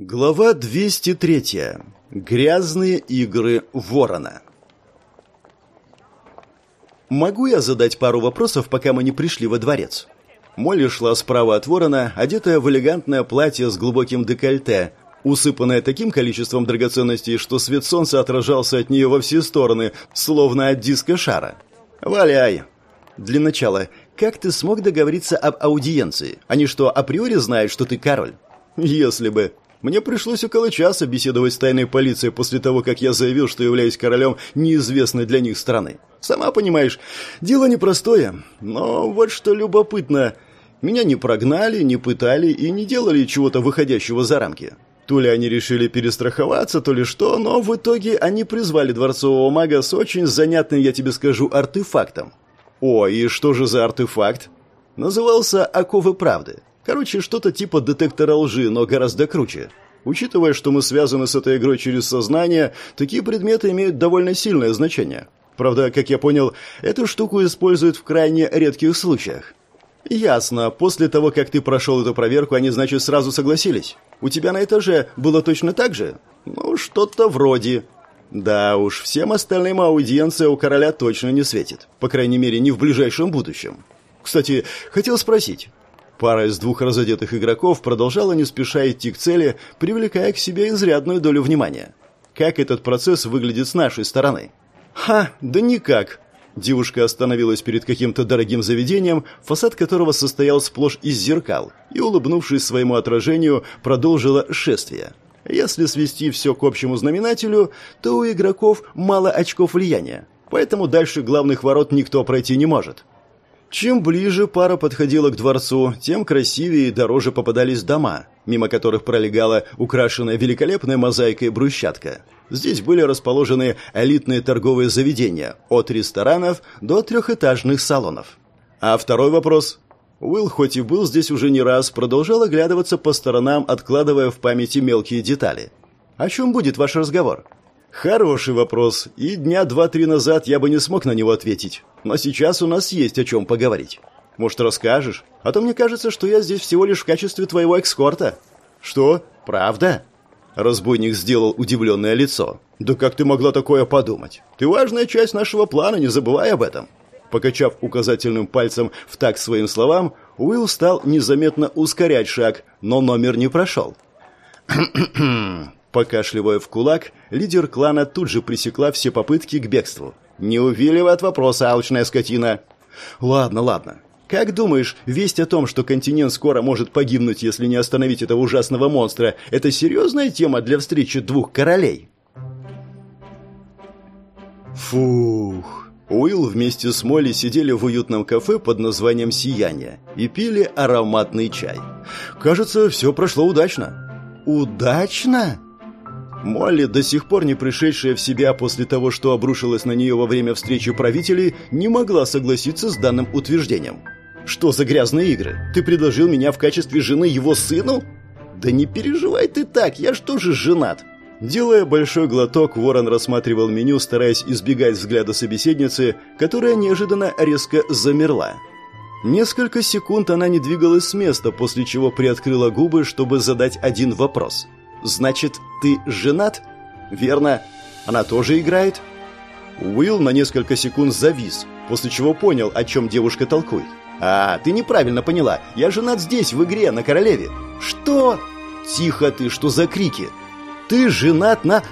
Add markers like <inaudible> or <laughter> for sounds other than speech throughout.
Глава 203. Грязные игры ворона. Могу я задать пару вопросов, пока мы не пришли во дворец? Молли шла справа от ворона, одетая в элегантное платье с глубоким декольте, усыпанное таким количеством драгоценностей, что свет солнца отражался от нее во все стороны, словно от диска шара. «Валяй!» Для начала, как ты смог договориться об аудиенции? Они что, априори знают, что ты король? Если бы. Мне пришлось около часа беседовать с тайной полицией после того, как я заявил, что являюсь королем неизвестной для них страны. Сама понимаешь, дело непростое. Но вот что любопытно. Меня не прогнали, не пытали и не делали чего-то выходящего за рамки. То ли они решили перестраховаться, то ли что, но в итоге они призвали дворцового мага с очень занятным, я тебе скажу, артефактом. О, и что же за артефакт? Назывался «Оковы правды». Короче, что-то типа детектора лжи, но гораздо круче. Учитывая, что мы связаны с этой игрой через сознание, такие предметы имеют довольно сильное значение. Правда, как я понял, эту штуку используют в крайне редких случаях. Ясно. После того, как ты прошел эту проверку, они, значит, сразу согласились. У тебя на этаже было точно так же? Ну, что-то вроде. Да уж, всем остальным аудиенция у короля точно не светит. По крайней мере, не в ближайшем будущем. Кстати, хотел спросить, Пара из двух разодетых игроков продолжала не спеша идти к цели, привлекая к себе изрядную долю внимания. Как этот процесс выглядит с нашей стороны? Ха, да никак. Девушка остановилась перед каким-то дорогим заведением, фасад которого состоял сплошь из зеркал, и, улыбнувшись своему отражению, продолжила шествие. Если свести все к общему знаменателю, то у игроков мало очков влияния, поэтому дальше главных ворот никто пройти не может. Чем ближе пара подходила к дворцу, тем красивее и дороже попадались дома, мимо которых пролегала украшенная великолепной мозаикой брусчатка. Здесь были расположены элитные торговые заведения, от ресторанов до трехэтажных салонов. А второй вопрос. Уилл, хоть и был здесь уже не раз, продолжал оглядываться по сторонам, откладывая в памяти мелкие детали. «О чем будет ваш разговор?» Хороший вопрос, и дня два-три назад я бы не смог на него ответить. Но сейчас у нас есть о чем поговорить. Может, расскажешь? А то мне кажется, что я здесь всего лишь в качестве твоего экскорта. Что? Правда? Разбойник сделал удивленное лицо. Да как ты могла такое подумать? Ты важная часть нашего плана, не забывай об этом. Покачав указательным пальцем в такт своим словам, Уилл стал незаметно ускорять шаг, но номер не прошел. <clears throat> Покашливая в кулак, лидер клана тут же пресекла все попытки к бегству. «Не увиливай от вопроса, алчная скотина!» «Ладно, ладно. Как думаешь, весть о том, что континент скоро может погибнуть, если не остановить этого ужасного монстра, это серьезная тема для встречи двух королей?» Фух. Уилл вместе с Молли сидели в уютном кафе под названием «Сияние» и пили ароматный чай. Кажется, все прошло удачно. «Удачно?» Молли, до сих пор не пришедшая в себя после того, что обрушилось на нее во время встречи правителей, не могла согласиться с данным утверждением. «Что за грязные игры? Ты предложил меня в качестве жены его сыну?» «Да не переживай ты так, я ж тоже женат!» Делая большой глоток, Ворон рассматривал меню, стараясь избегать взгляда собеседницы, которая неожиданно резко замерла. Несколько секунд она не двигалась с места, после чего приоткрыла губы, чтобы задать один вопрос – «Значит, ты женат?» «Верно. Она тоже играет?» Уилл на несколько секунд завис, после чего понял, о чем девушка толкует. «А, ты неправильно поняла. Я женат здесь, в игре, на королеве». «Что?» «Тихо ты, что за крики?» «Ты женат на...»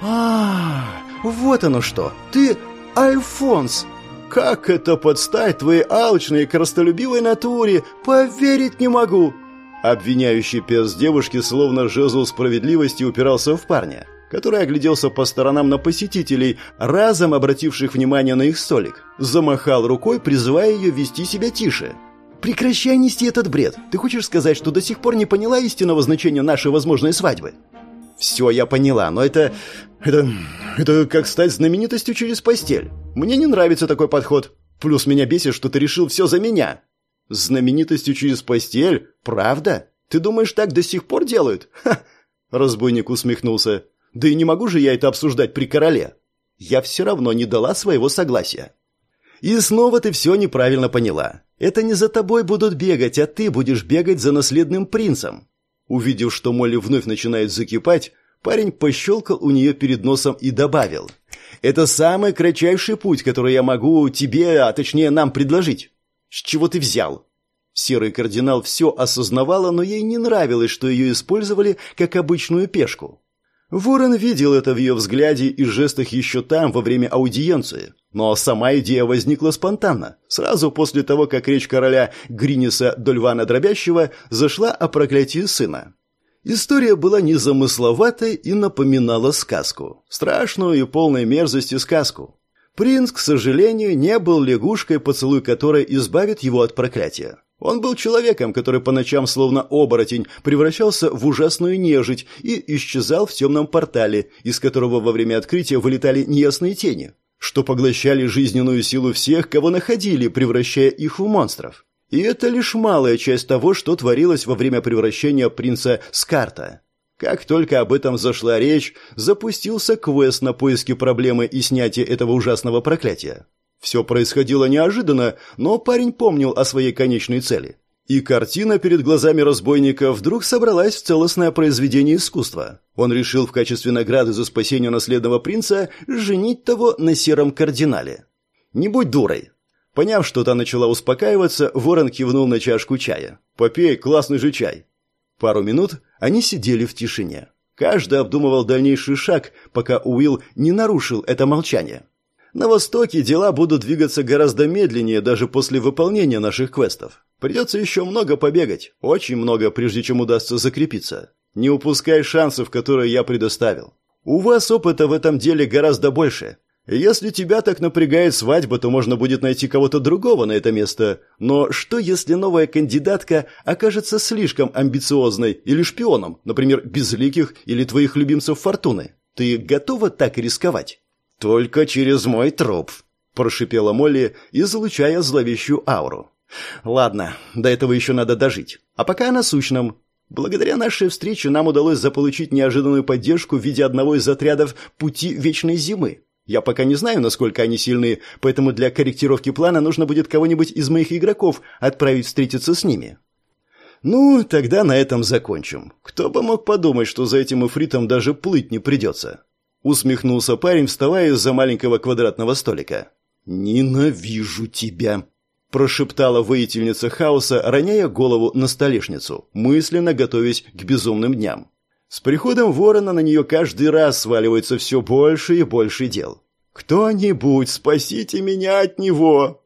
а, вот оно что. Ты Альфонс!» «Как это подстать твоей алчной и коростолюбивой натуре? Поверить не могу!» Обвиняющий пес девушки словно жезл справедливости упирался в парня, который огляделся по сторонам на посетителей, разом обративших внимание на их столик. Замахал рукой, призывая ее вести себя тише. «Прекращай нести этот бред! Ты хочешь сказать, что до сих пор не поняла истинного значения нашей возможной свадьбы?» «Все я поняла, но это... это... это как стать знаменитостью через постель. Мне не нравится такой подход. Плюс меня бесит, что ты решил все за меня». Знаменитостью через постель? Правда? Ты думаешь, так до сих пор делают? Ха! Разбойник усмехнулся. Да и не могу же я это обсуждать при короле. Я все равно не дала своего согласия. И снова ты все неправильно поняла. Это не за тобой будут бегать, а ты будешь бегать за наследным принцем. Увидев, что Молли вновь начинает закипать, парень пощелкал у нее перед носом и добавил. «Это самый кратчайший путь, который я могу тебе, а точнее нам предложить». «С чего ты взял?» Серый кардинал все осознавала, но ей не нравилось, что ее использовали как обычную пешку. Ворон видел это в ее взгляде и жестах еще там, во время аудиенции. Но сама идея возникла спонтанно, сразу после того, как речь короля Гриниса Дольвана Дробящего зашла о проклятии сына. История была незамысловатой и напоминала сказку. Страшную и полной мерзости сказку. Принц, к сожалению, не был лягушкой, поцелуй которой избавит его от проклятия. Он был человеком, который по ночам, словно оборотень, превращался в ужасную нежить и исчезал в темном портале, из которого во время открытия вылетали неясные тени, что поглощали жизненную силу всех, кого находили, превращая их в монстров. И это лишь малая часть того, что творилось во время превращения принца Скарта. Как только об этом зашла речь, запустился квест на поиски проблемы и снятие этого ужасного проклятия. Все происходило неожиданно, но парень помнил о своей конечной цели. И картина перед глазами разбойника вдруг собралась в целостное произведение искусства. Он решил в качестве награды за спасение наследного принца женить того на сером кардинале. «Не будь дурой!» Поняв, что та начала успокаиваться, ворон кивнул на чашку чая. «Попей, классный же чай!» Пару минут они сидели в тишине. Каждый обдумывал дальнейший шаг, пока Уилл не нарушил это молчание. На Востоке дела будут двигаться гораздо медленнее даже после выполнения наших квестов. Придется еще много побегать, очень много, прежде чем удастся закрепиться. Не упускай шансов, которые я предоставил. У вас опыта в этом деле гораздо больше. Если тебя так напрягает свадьба, то можно будет найти кого-то другого на это место. Но что, если новая кандидатка окажется слишком амбициозной или шпионом, например, безликих или твоих любимцев Фортуны? Ты готова так рисковать? «Только через мой труп», – прошипела Молли, излучая зловещую ауру. «Ладно, до этого еще надо дожить. А пока о насущном. Благодаря нашей встрече нам удалось заполучить неожиданную поддержку в виде одного из отрядов «Пути Вечной Зимы». Я пока не знаю, насколько они сильны, поэтому для корректировки плана нужно будет кого-нибудь из моих игроков отправить встретиться с ними. Ну, тогда на этом закончим. Кто бы мог подумать, что за этим эфритом даже плыть не придется. Усмехнулся парень, вставая из-за маленького квадратного столика. «Ненавижу тебя!» Прошептала воительница хаоса, роняя голову на столешницу, мысленно готовясь к безумным дням. С приходом ворона на нее каждый раз сваливается все больше и больше дел. «Кто-нибудь, спасите меня от него!»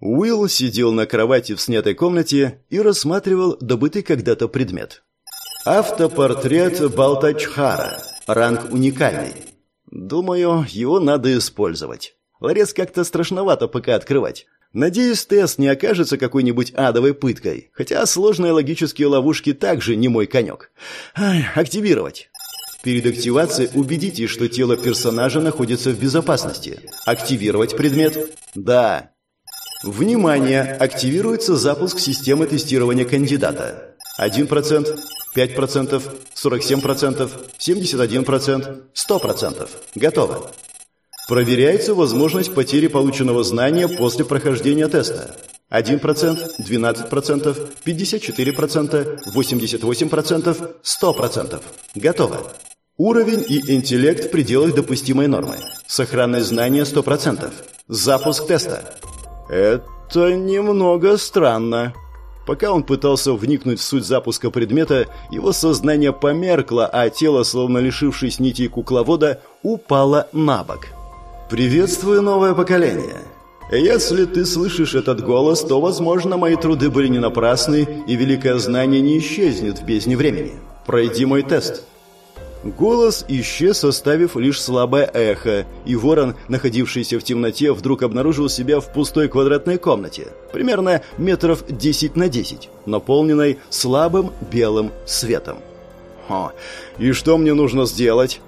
Уилл сидел на кровати в снятой комнате и рассматривал добытый когда-то предмет. Автопортрет Балтачхара. Ранг уникальный. Думаю, его надо использовать. Ларец как-то страшновато пока открывать. Надеюсь, тест не окажется какой-нибудь адовой пыткой, хотя сложные логические ловушки также не мой конек. Ай, активировать. Перед активацией убедитесь, что тело персонажа находится в безопасности. Активировать предмет? Да. Внимание! Активируется запуск системы тестирования кандидата. 1%, 5%, 47%, 71%, 100%. Готово. Проверяется возможность потери полученного знания после прохождения теста. 1%, 12%, 54%, 88%, 100%. Готово. Уровень и интеллект в пределах допустимой нормы. Сохранность знания 100%. Запуск теста. Это немного странно. Пока он пытался вникнуть в суть запуска предмета, его сознание померкло, а тело, словно лишившись нитей кукловода, упало на бок. «Приветствую новое поколение!» Если ты слышишь этот голос, то, возможно, мои труды были не напрасны, и великое знание не исчезнет в бездне времени. Пройди мой тест. Голос исчез, оставив лишь слабое эхо, и ворон, находившийся в темноте, вдруг обнаружил себя в пустой квадратной комнате, примерно метров 10 на 10, наполненной слабым белым светом. «Хо, и что мне нужно сделать?»